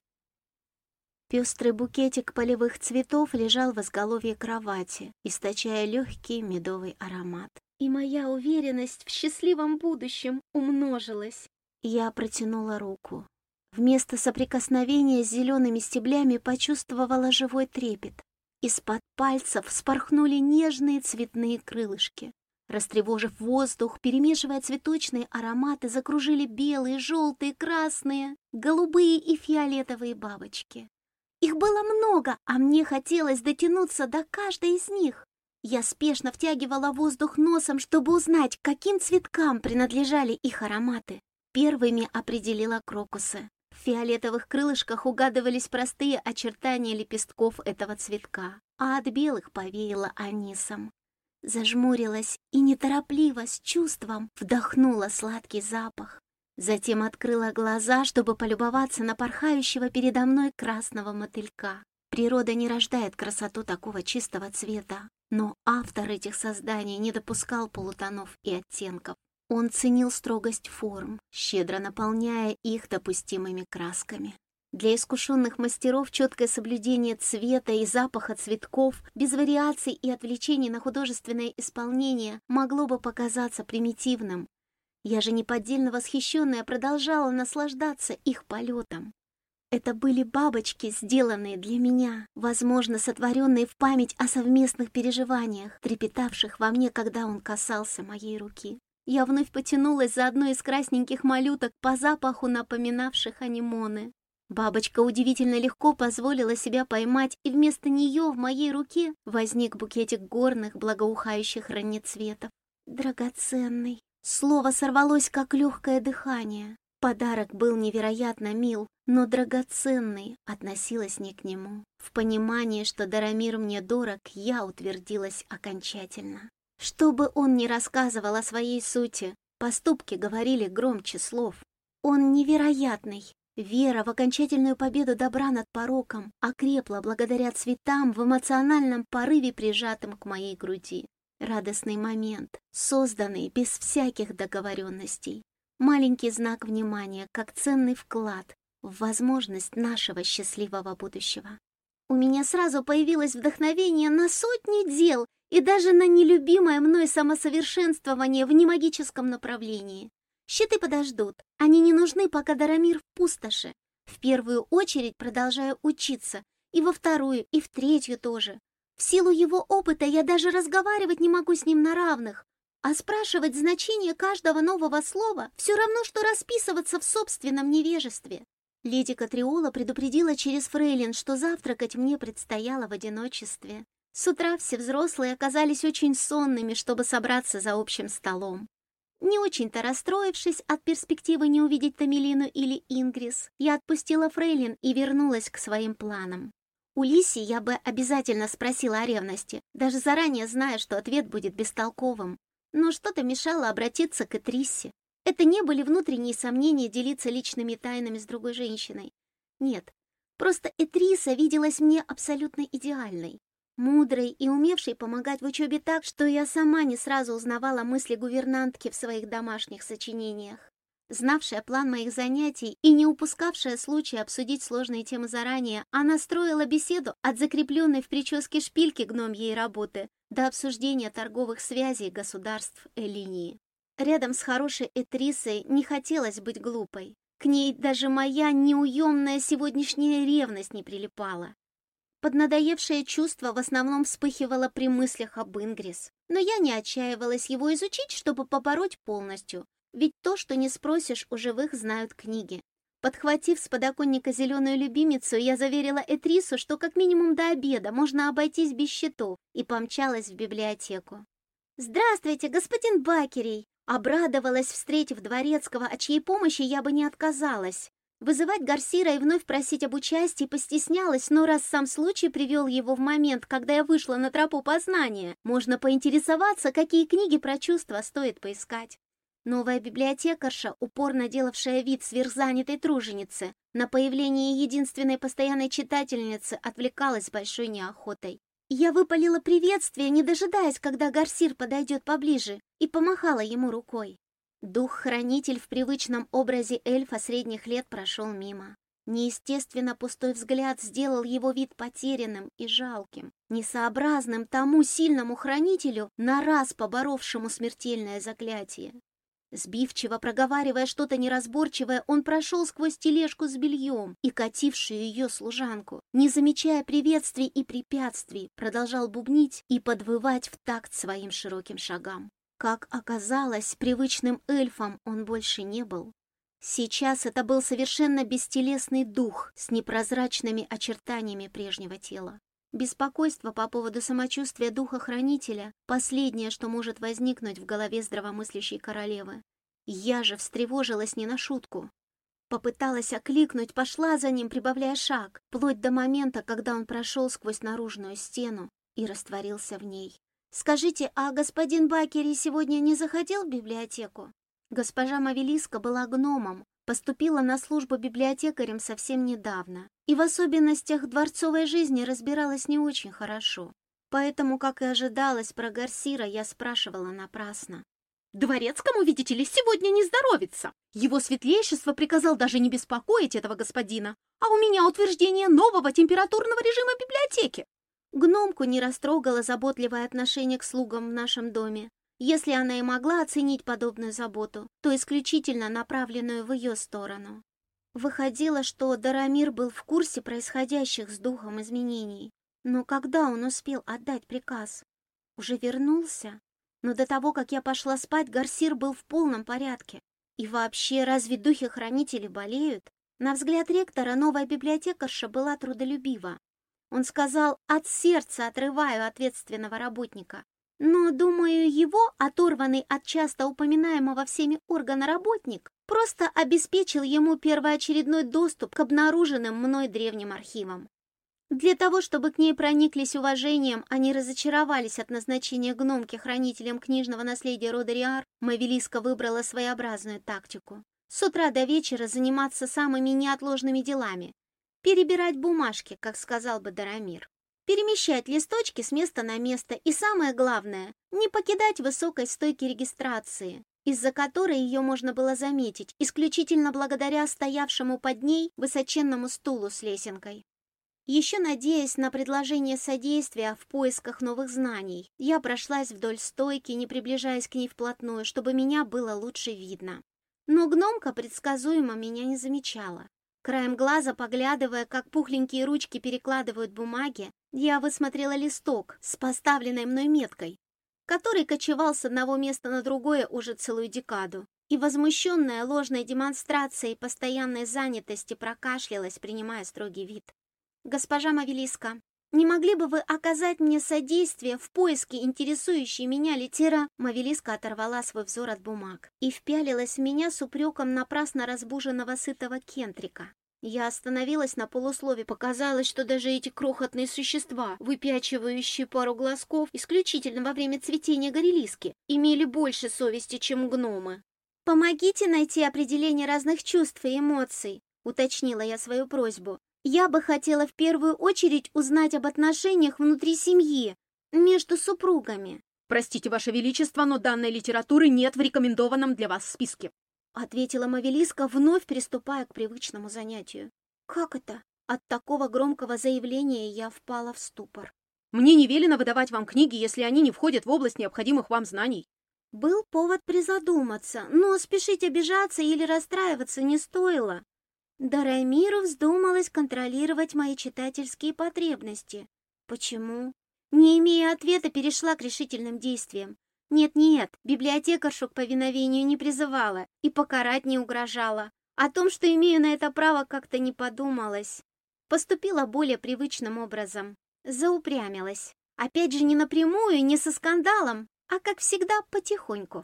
Пестрый букетик полевых цветов лежал в изголовье кровати, источая легкий медовый аромат. И моя уверенность в счастливом будущем умножилась. Я протянула руку. Вместо соприкосновения с зелеными стеблями почувствовала живой трепет. Из-под пальцев вспорхнули нежные цветные крылышки. Растревожив воздух, перемешивая цветочные ароматы, закружили белые, желтые, красные, голубые и фиолетовые бабочки. Их было много, а мне хотелось дотянуться до каждой из них. Я спешно втягивала воздух носом, чтобы узнать, каким цветкам принадлежали их ароматы. Первыми определила крокусы. В фиолетовых крылышках угадывались простые очертания лепестков этого цветка, а от белых повеяло анисом. Зажмурилась и неторопливо, с чувством, вдохнула сладкий запах. Затем открыла глаза, чтобы полюбоваться на порхающего передо мной красного мотылька. Природа не рождает красоту такого чистого цвета, но автор этих созданий не допускал полутонов и оттенков. Он ценил строгость форм, щедро наполняя их допустимыми красками. Для искушенных мастеров четкое соблюдение цвета и запаха цветков, без вариаций и отвлечений на художественное исполнение могло бы показаться примитивным. Я же неподдельно восхищенная продолжала наслаждаться их полетом. Это были бабочки, сделанные для меня, возможно, сотворенные в память о совместных переживаниях, трепетавших во мне, когда он касался моей руки. Я вновь потянулась за одной из красненьких малюток по запаху, напоминавших анимоны. Бабочка удивительно легко позволила себя поймать, и вместо нее в моей руке возник букетик горных благоухающих раннецветов. Драгоценный. Слово сорвалось, как легкое дыхание. Подарок был невероятно мил, но драгоценный относилась не к нему. В понимании, что Дарамир мне дорог, я утвердилась окончательно. Что бы он ни рассказывал о своей сути, поступки говорили громче слов. Он невероятный, Вера в окончательную победу добра над пороком окрепла благодаря цветам в эмоциональном порыве, прижатым к моей груди. Радостный момент, созданный без всяких договоренностей. Маленький знак внимания, как ценный вклад в возможность нашего счастливого будущего. У меня сразу появилось вдохновение на сотни дел и даже на нелюбимое мной самосовершенствование в немагическом направлении. Щиты подождут, они не нужны, пока Дарамир в пустоши. В первую очередь продолжаю учиться, и во вторую, и в третью тоже. В силу его опыта я даже разговаривать не могу с ним на равных, а спрашивать значение каждого нового слова все равно, что расписываться в собственном невежестве. Леди Катриола предупредила через фрейлин, что завтракать мне предстояло в одиночестве. С утра все взрослые оказались очень сонными, чтобы собраться за общим столом. Не очень-то расстроившись от перспективы не увидеть Тамилину или Ингрис, я отпустила фрейлин и вернулась к своим планам. У Лиси я бы обязательно спросила о ревности, даже заранее зная, что ответ будет бестолковым. Но что-то мешало обратиться к Этриссе. Это не были внутренние сомнения делиться личными тайнами с другой женщиной. Нет, просто Этриса виделась мне абсолютно идеальной. Мудрой и умевшей помогать в учебе так, что я сама не сразу узнавала мысли гувернантки в своих домашних сочинениях. Знавшая план моих занятий и не упускавшая случая обсудить сложные темы заранее, она строила беседу от закрепленной в прическе шпильки гномьей работы до обсуждения торговых связей государств Элинии. Рядом с хорошей Этрисой не хотелось быть глупой. К ней даже моя неуемная сегодняшняя ревность не прилипала. Поднадоевшее чувство в основном вспыхивало при мыслях об Ингрис, но я не отчаивалась его изучить, чтобы побороть полностью, ведь то, что не спросишь, у живых знают книги. Подхватив с подоконника зеленую любимицу, я заверила Этрису, что как минимум до обеда можно обойтись без счетов, и помчалась в библиотеку. «Здравствуйте, господин Бакерей!» Обрадовалась, встретив Дворецкого, от чьей помощи я бы не отказалась. Вызывать Гарсира и вновь просить об участии постеснялась, но раз сам случай привел его в момент, когда я вышла на тропу познания, можно поинтересоваться, какие книги про чувства стоит поискать. Новая библиотекарша, упорно делавшая вид сверхзанятой труженицы, на появление единственной постоянной читательницы отвлекалась большой неохотой. Я выпалила приветствие, не дожидаясь, когда Гарсир подойдет поближе, и помахала ему рукой. Дух-хранитель в привычном образе эльфа средних лет прошел мимо. Неестественно пустой взгляд сделал его вид потерянным и жалким, несообразным тому сильному хранителю, на раз поборовшему смертельное заклятие. Сбивчиво проговаривая что-то неразборчивое, он прошел сквозь тележку с бельем и катившую ее служанку. Не замечая приветствий и препятствий, продолжал бубнить и подвывать в такт своим широким шагам. Как оказалось, привычным эльфом он больше не был. Сейчас это был совершенно бестелесный дух с непрозрачными очертаниями прежнего тела. Беспокойство по поводу самочувствия духа-хранителя — последнее, что может возникнуть в голове здравомыслящей королевы. Я же встревожилась не на шутку. Попыталась окликнуть, пошла за ним, прибавляя шаг, вплоть до момента, когда он прошел сквозь наружную стену и растворился в ней. «Скажите, а господин Бакери сегодня не заходил в библиотеку?» Госпожа Мавелиска была гномом, Поступила на службу библиотекарем совсем недавно и в особенностях дворцовой жизни разбиралась не очень хорошо. Поэтому, как и ожидалось, про Гарсира я спрашивала напрасно. «Дворецкому, видите ли, сегодня не здоровится. Его светлейшество приказал даже не беспокоить этого господина, а у меня утверждение нового температурного режима библиотеки». Гномку не растрогало заботливое отношение к слугам в нашем доме, если она и могла оценить подобную заботу, то исключительно направленную в ее сторону. Выходило, что Дарамир был в курсе происходящих с духом изменений. Но когда он успел отдать приказ? Уже вернулся? Но до того, как я пошла спать, Гарсир был в полном порядке. И вообще, разве духи-хранители болеют? На взгляд ректора, новая библиотекарша была трудолюбива. Он сказал, от сердца отрываю ответственного работника. Но, думаю, его, оторванный от часто упоминаемого всеми органа работник, просто обеспечил ему первоочередной доступ к обнаруженным мной древним архивам. Для того, чтобы к ней прониклись уважением, не разочаровались от назначения гномки хранителем книжного наследия рода Риар, Мавелиска выбрала своеобразную тактику. С утра до вечера заниматься самыми неотложными делами. Перебирать бумажки, как сказал бы Дарамир. Перемещать листочки с места на место и, самое главное, не покидать высокой стойки регистрации, из-за которой ее можно было заметить исключительно благодаря стоявшему под ней высоченному стулу с лесенкой. Еще надеясь на предложение содействия в поисках новых знаний, я прошлась вдоль стойки, не приближаясь к ней вплотную, чтобы меня было лучше видно. Но гномка предсказуемо меня не замечала. Краем глаза, поглядывая, как пухленькие ручки перекладывают бумаги, я высмотрела листок с поставленной мной меткой, который кочевал с одного места на другое уже целую декаду. И возмущенная ложной демонстрацией постоянной занятости прокашлялась, принимая строгий вид. «Госпожа Мавелиска, не могли бы вы оказать мне содействие в поиске интересующей меня литера?» Мавелиска оторвала свой взор от бумаг и впялилась в меня с упреком напрасно разбуженного сытого кентрика. Я остановилась на полуслове. Показалось, что даже эти крохотные существа, выпячивающие пару глазков исключительно во время цветения горелиски, имели больше совести, чем гномы. «Помогите найти определение разных чувств и эмоций», — уточнила я свою просьбу. Я бы хотела в первую очередь узнать об отношениях внутри семьи, между супругами. Простите, Ваше Величество, но данной литературы нет в рекомендованном для вас списке. Ответила Мавелиска, вновь приступая к привычному занятию. Как это? От такого громкого заявления я впала в ступор. Мне не велено выдавать вам книги, если они не входят в область необходимых вам знаний. Был повод призадуматься, но спешить обижаться или расстраиваться не стоило. Дараймиру вздумалось контролировать мои читательские потребности. Почему? Не имея ответа, перешла к решительным действиям. Нет-нет, библиотекаршу к повиновению не призывала и покарать не угрожала. О том, что имею на это право, как-то не подумалось. Поступила более привычным образом. Заупрямилась. Опять же, не напрямую, не со скандалом, а, как всегда, потихоньку.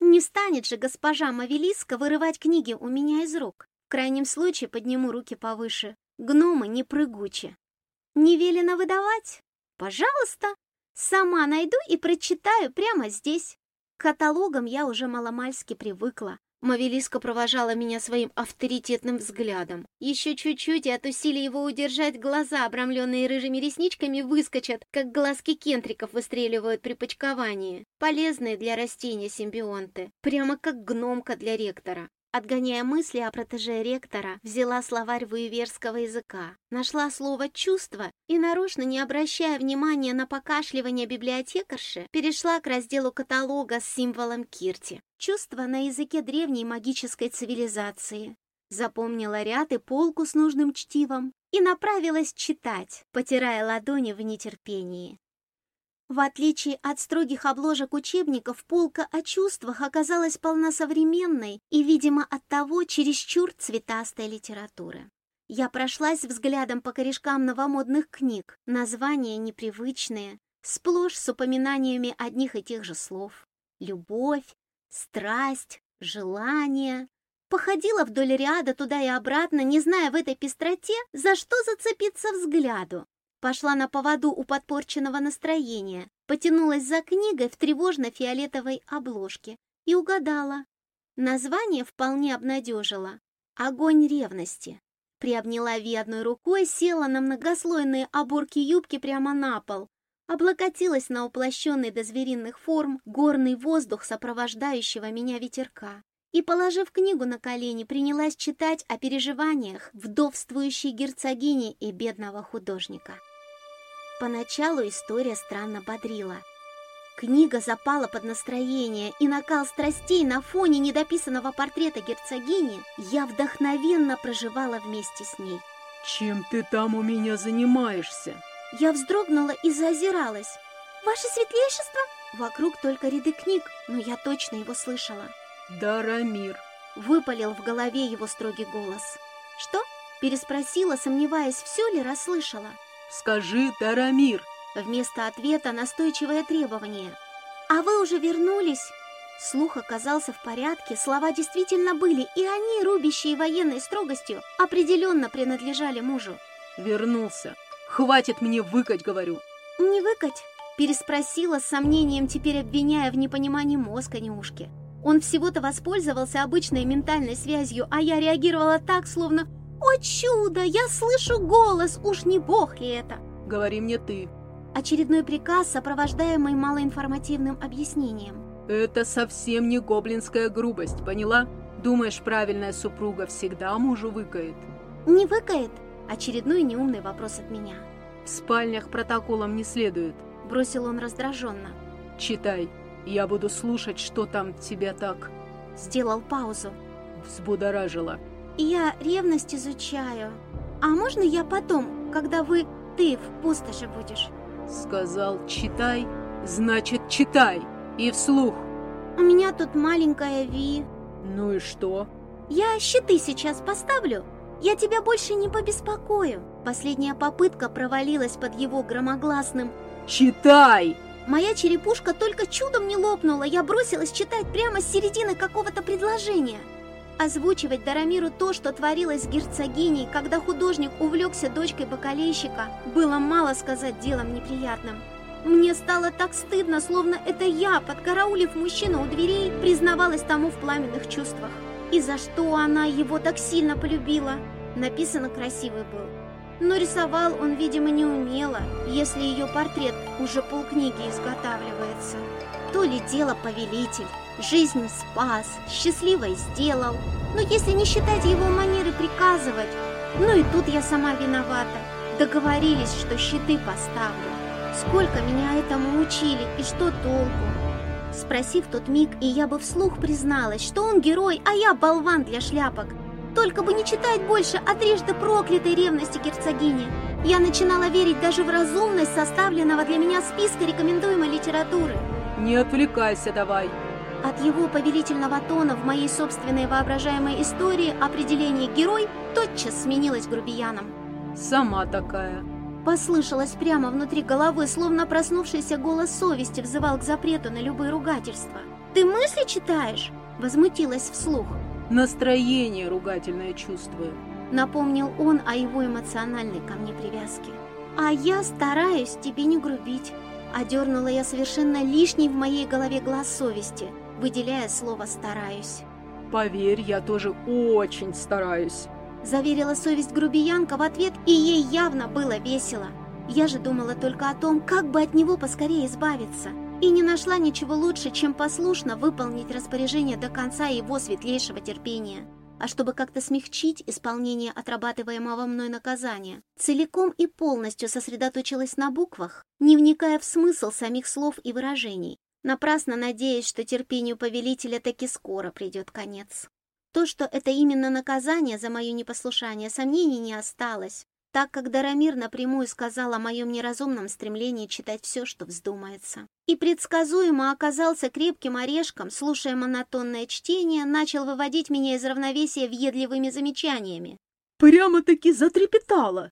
Не станет же госпожа Мавелиска вырывать книги у меня из рук. Крайнем случае подниму руки повыше. Гномы не прыгучи. Не велено выдавать? Пожалуйста. Сама найду и прочитаю прямо здесь. К каталогам я уже маломальски привыкла. Мавелиска провожала меня своим авторитетным взглядом. Еще чуть-чуть, и от усилий его удержать глаза, обрамленные рыжими ресничками, выскочат, как глазки кентриков выстреливают при почковании. Полезные для растения симбионты, прямо как гномка для ректора. Отгоняя мысли о протеже ректора, взяла словарь вуеверского языка, нашла слово «чувство» и, нарочно не обращая внимания на покашливание библиотекарши, перешла к разделу каталога с символом Кирти. Чувство на языке древней магической цивилизации. Запомнила ряд и полку с нужным чтивом и направилась читать, потирая ладони в нетерпении. В отличие от строгих обложек учебников, полка о чувствах оказалась полносовременной и, видимо, оттого чересчур цветастой литературы. Я прошлась взглядом по корешкам новомодных книг, названия непривычные, сплошь с упоминаниями одних и тех же слов. Любовь, страсть, желание. Походила вдоль ряда туда и обратно, не зная в этой пестроте, за что зацепиться взгляду. Пошла на поводу у подпорченного настроения, потянулась за книгой в тревожно-фиолетовой обложке и угадала. Название вполне обнадежило. «Огонь ревности». Приобняла Ви одной рукой, села на многослойные оборки юбки прямо на пол, облокотилась на уплощенный до звериных форм горный воздух сопровождающего меня ветерка и, положив книгу на колени, принялась читать о переживаниях вдовствующей герцогини и бедного художника. Поначалу история странно бодрила. Книга запала под настроение, и накал страстей на фоне недописанного портрета герцогини я вдохновенно проживала вместе с ней. «Чем ты там у меня занимаешься?» Я вздрогнула и заозиралась. «Ваше светлейшество!» Вокруг только ряды книг, но я точно его слышала. «Дарамир!» Выпалил в голове его строгий голос. «Что?» Переспросила, сомневаясь, все ли расслышала. Скажи, Тарамир!» Вместо ответа настойчивое требование. «А вы уже вернулись?» Слух оказался в порядке, слова действительно были, и они, рубящие военной строгостью, определенно принадлежали мужу. «Вернулся. Хватит мне выкать, говорю!» «Не выкать?» Переспросила с сомнением, теперь обвиняя в непонимании мозга неушки. Он всего-то воспользовался обычной ментальной связью, а я реагировала так, словно «О чудо! Я слышу голос! Уж не бог ли это?» Говори мне ты. Очередной приказ, сопровождаемый малоинформативным объяснением. Это совсем не гоблинская грубость, поняла? Думаешь, правильная супруга всегда мужу выкает? «Не выкает?» Очередной неумный вопрос от меня. В спальнях протоколом не следует. Бросил он раздраженно. Читай. Я буду слушать, что там тебя так Сделал паузу. взбудоражило. Я ревность изучаю. А можно я потом, когда вы, ты в пустоши будешь? Сказал, читай, значит, читай. И вслух. У меня тут маленькая Ви. Ну и что? Я щиты сейчас поставлю. Я тебя больше не побеспокою. Последняя попытка провалилась под его громогласным. Читай! Моя черепушка только чудом не лопнула. Я бросилась читать прямо с середины какого-то предложения. Озвучивать Дарамиру то, что творилось с герцогиней, когда художник увлекся дочкой бакалейщика, было мало сказать делом неприятным. Мне стало так стыдно, словно это я, подкараулив мужчину у дверей, признавалась тому в пламенных чувствах. И за что она его так сильно полюбила? Написано красивый был. Но рисовал он, видимо, не умело, если ее портрет уже полкниги изготавливается. То ли дело повелитель, жизнь спас, счастливой сделал. Но если не считать его манеры приказывать, ну и тут я сама виновата. Договорились, что щиты поставлю. Сколько меня этому учили и что толку? Спросив тот миг, и я бы вслух призналась, что он герой, а я болван для шляпок. Только бы не читать больше о трижды проклятой ревности герцогини. Я начинала верить даже в разумность составленного для меня списка рекомендуемой литературы. Не отвлекайся давай. От его повелительного тона в моей собственной воображаемой истории определение «герой» тотчас сменилось грубияном. Сама такая. Послышалось прямо внутри головы, словно проснувшийся голос совести взывал к запрету на любые ругательства. «Ты мысли читаешь?» – возмутилась вслух. Настроение ругательное чувствую. Напомнил он о его эмоциональной ко мне привязке. «А я стараюсь тебе не грубить», – одернула я совершенно лишний в моей голове глаз совести, выделяя слово «стараюсь». Поверь, я тоже очень стараюсь. Заверила совесть грубиянка в ответ, и ей явно было весело. Я же думала только о том, как бы от него поскорее избавиться. И не нашла ничего лучше, чем послушно выполнить распоряжение до конца его светлейшего терпения. А чтобы как-то смягчить исполнение отрабатываемого мной наказания, целиком и полностью сосредоточилась на буквах, не вникая в смысл самих слов и выражений, напрасно надеясь, что терпению повелителя таки скоро придет конец. То, что это именно наказание за мое непослушание, сомнений не осталось, так как Дарамир напрямую сказал о моем неразумном стремлении читать все, что вздумается. И предсказуемо оказался крепким орешком, слушая монотонное чтение, начал выводить меня из равновесия въедливыми замечаниями. Прямо-таки затрепетала.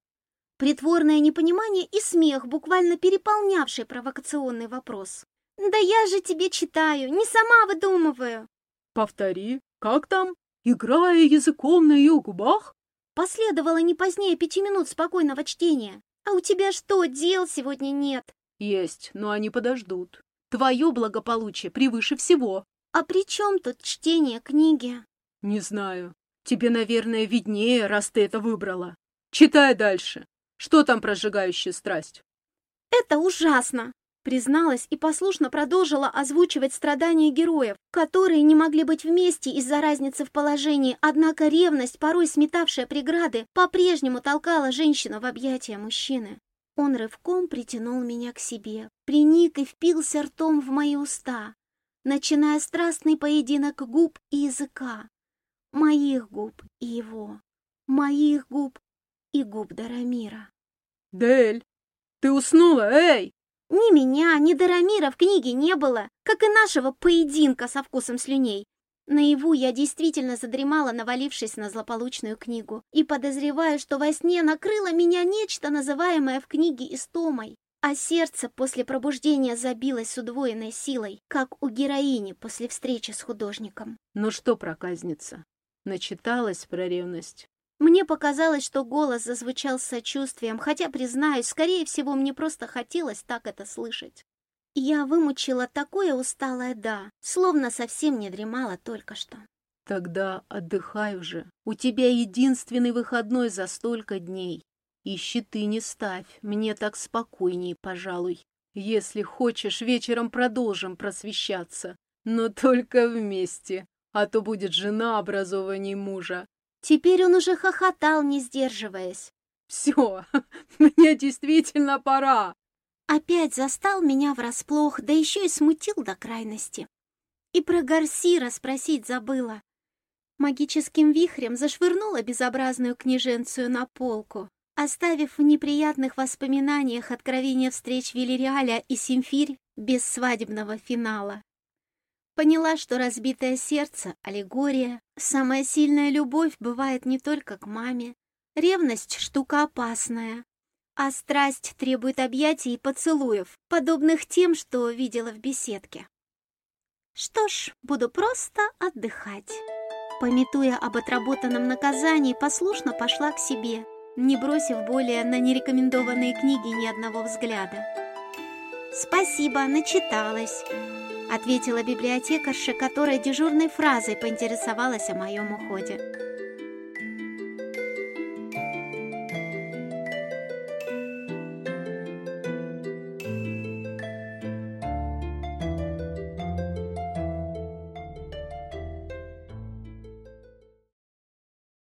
Притворное непонимание и смех, буквально переполнявший провокационный вопрос. «Да я же тебе читаю, не сама выдумываю!» Повтори, как там? Играя языком на ее губах? Последовало не позднее пяти минут спокойного чтения. «А у тебя что, дел сегодня нет?» Есть, но они подождут. Твое благополучие превыше всего. «А при чем тут чтение книги?» Не знаю. Тебе, наверное, виднее, раз ты это выбрала. Читай дальше. Что там про сжигающую страсть? «Это ужасно!» Призналась и послушно продолжила озвучивать страдания героев, которые не могли быть вместе из-за разницы в положении, однако ревность, порой сметавшая преграды, по-прежнему толкала женщину в объятия мужчины. Он рывком притянул меня к себе, приник и впился ртом в мои уста, начиная страстный поединок губ и языка. Моих губ и его, моих губ и губ Дарамира. Дель, ты уснула, эй! Ни меня, ни Дарамира в книге не было, как и нашего поединка со вкусом слюней. Наяву я действительно задремала, навалившись на злополучную книгу, и подозреваю, что во сне накрыло меня нечто, называемое в книге истомой, а сердце после пробуждения забилось с удвоенной силой, как у героини после встречи с художником. Ну что, проказница, начиталась про ревность? Мне показалось, что голос зазвучал с сочувствием, хотя, признаюсь, скорее всего, мне просто хотелось так это слышать. Я вымучила такое усталое «да», словно совсем не дремала только что. Тогда отдыхай уже. У тебя единственный выходной за столько дней. И щиты не ставь, мне так спокойней, пожалуй. Если хочешь, вечером продолжим просвещаться. Но только вместе, а то будет жена образованней мужа. Теперь он уже хохотал, не сдерживаясь. Все, мне действительно пора. Опять застал меня врасплох, да еще и смутил до крайности. И про Гарсира спросить забыла. Магическим вихрем зашвырнула безобразную княженцию на полку, оставив в неприятных воспоминаниях откровения встреч Велериаля и Симфирь без свадебного финала. Поняла, что разбитое сердце — аллегория. Самая сильная любовь бывает не только к маме. Ревность — штука опасная. А страсть требует объятий и поцелуев, подобных тем, что видела в беседке. Что ж, буду просто отдыхать. Пометуя об отработанном наказании, послушно пошла к себе, не бросив более на нерекомендованные книги ни одного взгляда. «Спасибо, начиталась», — ответила библиотекарша, которая дежурной фразой поинтересовалась о моем уходе.